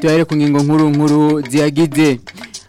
tubahere ku ngingo nkuru nkuru ziyagize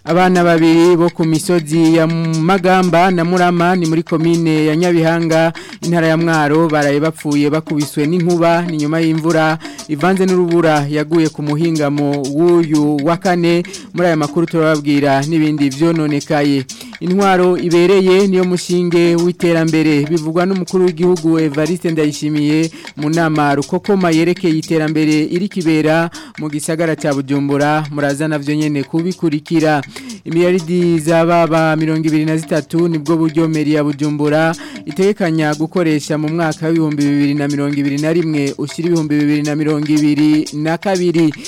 abana babiri bo ku misozi ya magamba na murama ni muri komine ya nyabihanga intara ya mwaro baraye bapfuye bakubiswe n'inkuba ni nyuma y'imvura ivanze n'urubura yaguye ku muhingamo w'uyu wa kane muri aya makuru turababwira n'ibindi byononekaye intwaro ibereye niyo mushinge w'iterambere bivugwa n'umukuru w'igihugu Evariste Ndayishimiye mu nama rukokoma yerekeye iterambere iri kibera mu gisagara cya Bujumbura muraza navyo nyene kubikurikira imiyaridi z'ababa 2023 nibwo buryo meri ya Bujumbura itekanya gukoresha mu mwaka w'ibihumbi 2021 ushyira ibihumbi 2022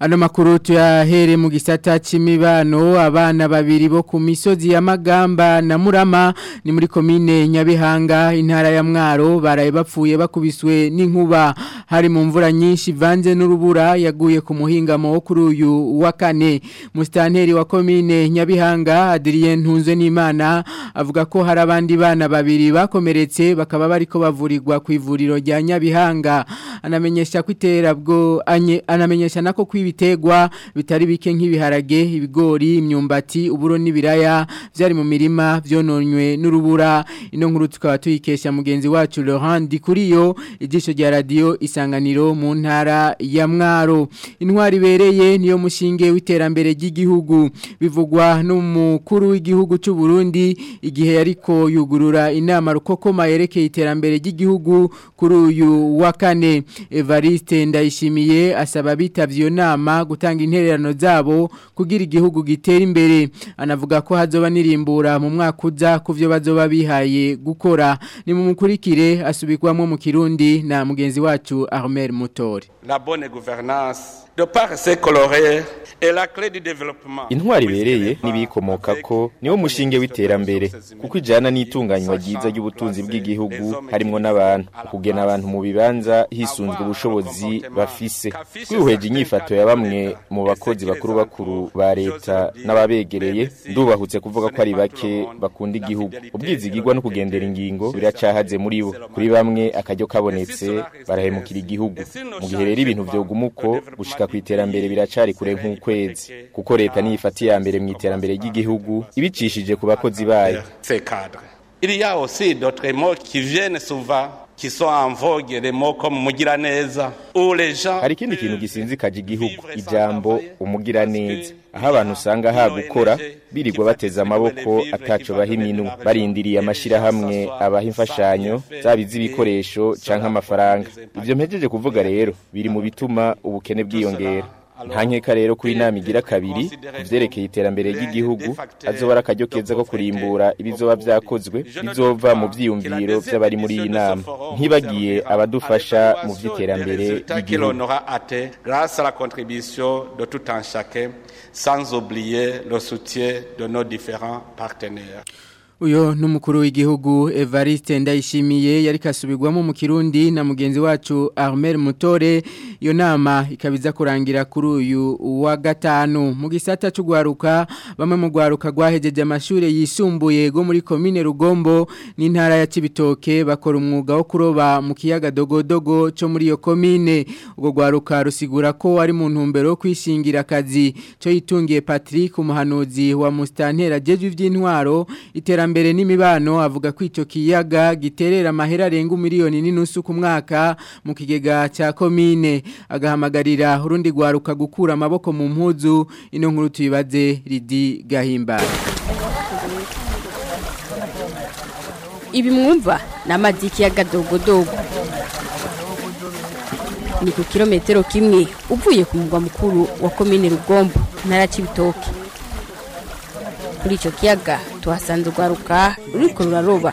Ano makuru tuyahere mu gisata c'imibano abana babiri bo ku misozi ya Magamba na Murama ni muri komine Nyabihanga intara ya Mwaro baraye bapfuye bakubiswe n'inkuba hari mu mvura nyinshi vanze n'urubura yaguye ku muhinga mu kuri uyu wa kane mustanteri wa komine Nyabihanga Adrien Ntunze n'Imana avuga ko hari abandi bana babiri bakomeretse bakaba bariko bavurirwa ku ivuriro rya Nyabihanga anamenyesha ko iterabwo anamenyesha nako kwibitegwa bitari bike nk'ibiharage ibigori imyumbati uburo n'ibiraya byari mu mirima byononywe n'urubura ino nkuru tukaba tuyikesha mugenzi wacu Laurent Dikuriyo ijisho rya radio isanganiro mu ntara ya Mwaro intwari bereye niyo mushinge w'iterambere ry'igihugu bivugwa n'umukuru w'igihugu cy'u Burundi igihe yariko yugurura inama rukoko mayerekeye iterambere ry'igihugu kuri uyu wa kane Evariste ndayishimiye asaba abitabye iyo nama gutanga intererano zabo kugira igihugu gitera imbere anavuga ko hazoba nirimbura mu mwaka uza kuvyo bazoba bihaye gukora ni mu mukurikire asubirwamo Kirundi na mugenzi wacu Armel Mutori la bonne gouvernance de parse colorée et la clé du développement intwari bereye nibikomoka ko niwo mushinge w'iterambere kuko ijana n'itunganywa ryiza ry'ubutunzi bw'igihugu harimo n'abantu kugena abantu mu bibanza hisunzwe ubushobozi bafise twihweje inyifato ya bamwe mu bakozi bakuru bakuru ba leta n'ababegereye ndubahutse kuvuga ko ari bake bakunda igihugu ubwizi ubwizigirwa no kugendera ingingo biracyahaze muri bo kuri bamwe akaryo kabonetse barahemukira igihugu mu gihe rero ibintu byoguma uko gushika ku iterambere biracari kure nk'ukwezi kuko leta niyo ifata iya mbere mu iterambere ry'igihugu ibicishije ku bakozi bayo kiso amvogere moko mumugira neza ureja hari kindi kintu gisinzi igihugu ijambo umugira neza aho abantu usanga ha gukora birirwa bateza amaboko ataco bahiminu barindiriye amashira hamwe abaha imfashanyo zabizi ibikoresho cyangwa amafaranga ivyo mpejeje kuvuga rero biri mu bituma ubukene bwiyongera nta nkeka rero ko inama igira kabiri byerekeye iterambere ry'igihugu azobara akajyo keza ko kurimbura ibizoba byakozwe bizova mu byiyumviro by'abari muri iyi nama ntibagiye abadufasha mu by'iterambere ry'igihugu uyo n'umukuru w'igihugu Evariste Ndayishimiye yari kasubirwamo mu Kirundi na mugenzi wacu Armel Mutore yo nama ikabiza kurangira kuri uyu wa gatanu mu gisata cy'ugwaruka bamwe mu gwaruka gwahejeje amashuri yisumbuye go muri commune Rugombo n'intara ya Cibitoke bakora umwuga wo kuroba mu kiyaga dogodogo cyo muri iyo commune ubwo gwaruka rusigura ko ari mu ntumbero yo kwishingira akazi cyo yitungiye Patrick umuhanuzi wa Mustantera jeje ivy'intwaro iterambere y'amajyambere n'imibano avuga ko icyo kiyaga giterera amahera arenga miliyoni n'inusu ku mwaka mu kigega cya komine agahamagarira urundi rwaruka gukura amaboko mu mpuzu ino nkuru tuyibaze ridi gahimba ibi mwumva ni amazi y'ikiyaga dogodogo ni ku kilometero kimwe uvuye ku mugwa mukuru wa komine rugombo ntara kuri icyo kiyaga tuhasanze urwaruka ruri ruraroba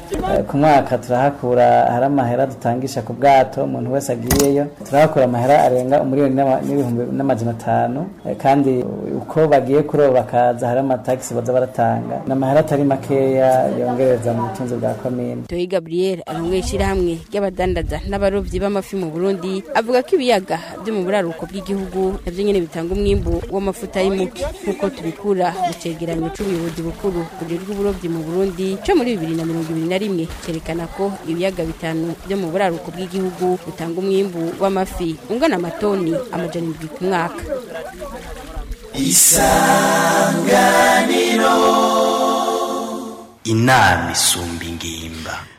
eh, ku mwaka turahakura hari amahera dutangisha ku bwato umuntu wese agiyeyo turahakura amahera arenga umuriyoni n'ibihumbi n'amajana atanu eh, kandi uko bagiye kuroba bakaza hari amatagisi baza baratanga ni amahera atari makeya yongereza mu butunzi bwa komine toyi gabriel arongoye ishyirahamwe ry'abadandaza n'abarobyi b'amafi w'amafi mu burundi avuga ko ibiyaga byo mu buraruko bw'igihugu nabyo nyine bitanga umwimbu w'amafuta y'imuki nk'uko tubikura mu cyegeranyo cy'ubuyobozi bukuru burirwa uburobyi mu burundi cyo muri bibiri na mirongo ibiri na rimwe cyerekana ko ibiyaga bitanu byo mu buraruko bw'igihugu bitanga umwimbu w'amafi ungana amatoni amajana indwi ku mwaka isanganiro inama isumba ingimba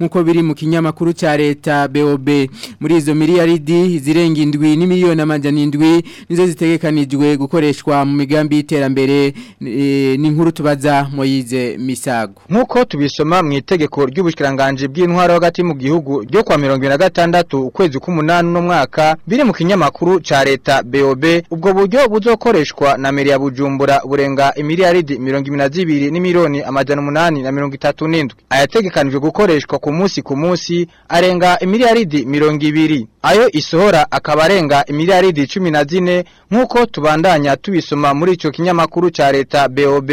nk'uko biri mu kinyamakuru cya leta bob muri izo miliyaridi miliyaridi zirenga indwi n'imiliyoni amajyana indwi nizo zitegekanijwe gukoreshwa mu migambi y'iterambere eh, n'inkuru tubaza moyize misago nk'uko tubisoma mu itegeko ry'ubushyirangange bw'intwaro hagati mu gihugu ryo kwa mirongo irindwi na gatandatu ukwezi k'umunani uno mwaka biri mu kinyamakuru cya leta bob ubwo buryo buzokoreshwa na meri ya bujumbura burenga imiliyaridi mirongo ibiri na zibiri n'imiliyoni amajyana umunani na mirongo itatu n'indwi ayategekanijwe gukoreshwa ku munsi ku munsi arenga imiliyaridi mirongo ibiri ayo isohora akaba arenga cumi na zine nk'uko tubandanya tubisoma muri icyo kinyamakuru cya leta bob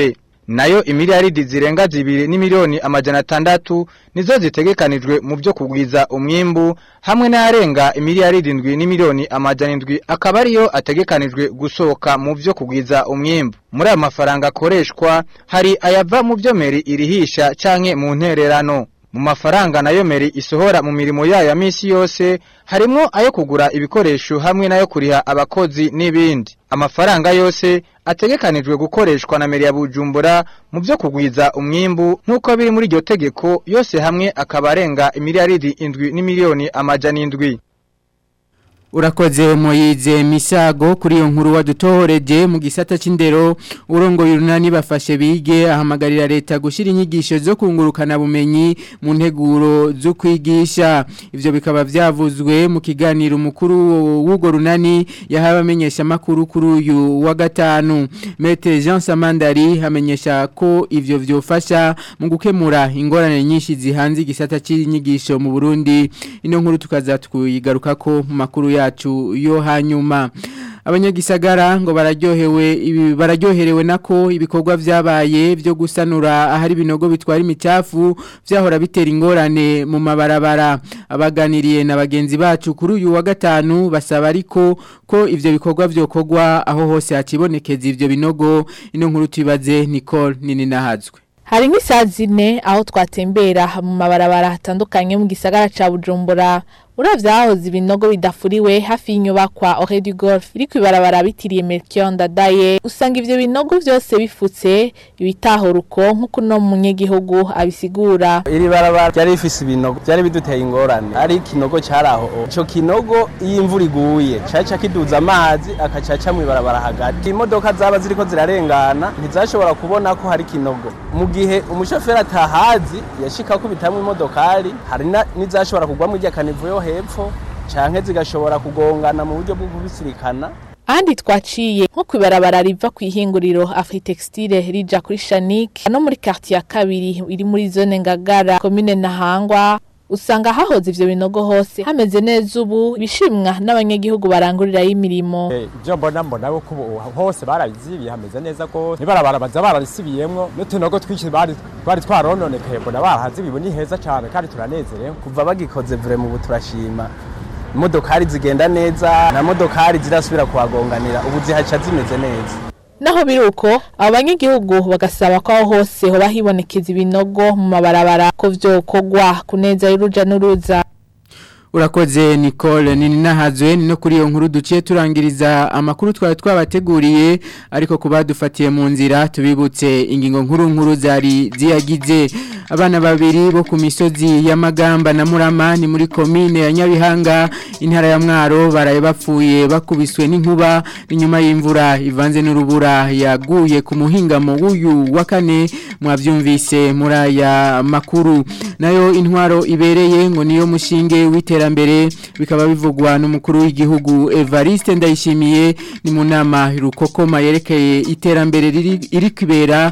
nayo imiliyaridi zirenga zibiri n'imiliyoni amajana atandatu nizo zitegekanijwe mu byo kugwiza umwimbu hamwe n'arenga imiliyaridi indwi n'imiliyoni amajana indwi akaba ariyo ategekanijwe gusohoka mu byo kugwiza umwimbu muri aya mafaranga akoreshwa hari ayava mu byomeri irihisha canke mu ntererano mu mafaranga nayo meri isohora mu mirimo yayo ya minsi yose harimo ayo kugura ibikoresho hamwe nayo kuriha abakozi n'ibindi amafaranga yose ategekanijwe gukoreshwa na meri ya bujumbura mu byo kugwiza umwimbu nk'uko biri muri iryo tegeko yose hamwe akaba arenga imiliyaridi indwi n'imiliyoni amajyana indwi urakoze moyize misago kuri iyo nkuru wadutohoreje mu gisata cy'indero urongoye urunani bafashe bige ahamagarira leta gushyira inyigisho zo kungurukana bumenyi mu nteguro zo kwigisha ibyo bikaba byavuzwe mu kiganiro umukuru w'urwo runani yahawe makuru kuri uyu wa gatanu metere jean samandari amenyesha ko ibyo byofasha mu gukemura ingorane nyinshi zihanze igisata cy'inyigisho mu burundi ino nkuru tukaza tuyigaruka ko mu makuru ya yacu yo hanyuma abanyagisagara ngo bararyohewe bararyoherewe nako ibikorwa byabaye byo gusanura ahari binogo bitwara imicafu byahora bitera ingorane mu mabarabara abaganiriye na bagenzi bacu kuri uyu wa gatanu basaba ariko ko ibyo bikorwa vyokogwa aho hose hakibonekeza ibyo binogo ino nkuru tubaze Nicole nini nahazwe hari nk'isaha zine aho twatembera mu mabarabara atandukanye mu gisagara cya bujumbura urabye ahahoze ibinogo bidafuriwe hafi y'inyubakwa oredi golf iri ku ibarabara bitiriye merikiyo daye usanga ibyo binogo byose bifutse ibitahora uko nk'uko uno munyegihugu abisigura iri barabara ryari rifise ibinogo byari biduteye ingorane ari ikinogo cyari aho icyo kinogo iyo imvura iguye cyaca kiduza amazi akacaca mu ibarabara hagati imodoka zaba ziriko zirarengana ntizashobora kubona ko hari ikinogo mu gihe umushoferi atahazi yashika ko imodokari hari n'izashobora kugwa irya kanivu yo hepfo canke zigashobora kugongana mu buryo bwo kubisirikana ahandi twaciye nko kwibarabara riva ku ihinguriro afritextile rija kuri shanike no muri quartier ya kabiri iri muri zone ngagara komine na ntahangwa usanga hahoze ivyo binogo hose hameze neza ubu bishimwa n'abanyagihugu barangurirayo imirimo eh, ibyo mbona mbona ko hose barabizibye hameze neza rwose ibarabara baza bararisibiyemwo n'utunogo twinshi twari twarononekaye mbona barahazibiwe ni heza cyane kandi turanezerewe kuva bagikoze vrema ubu turashima imodokari zigenda neza na modokari zirasubira kuhagonganira ubu zihaca zimeze neza naho biri uko abanyagihugu bagasaba ko aho hose hoba hibonekeza ibinogo mu mabarabara ko vyokogwa kuneza y'uruja n'uruza urakoze Nicole nini nahazwe no kuri iyo nkuru duciye turangiriza amakuru twari twabateguriye ariko kubadufatiye mu nzira tubibutse ingingo nkuru nkuru zari ziyagize abana babiri bo ku misozi y'amagamba na murama ni muri komine ya Nyabihanga intara ya Mwaro baraye bapfuye bakubiswe n'inkuba inyuma y'imvura ivanze n'urubura yaguye ku mu w'uyu wa kane mwabyumvise muri aya makuru nayo intwaro ibereye ngo niyo mushinge w'itera y'iterambere bikaba bivugwa n'umukuru w'igihugu Evariste Ndayishimiye ni mu nama rukokoma yerekeye iterambere riri kwibera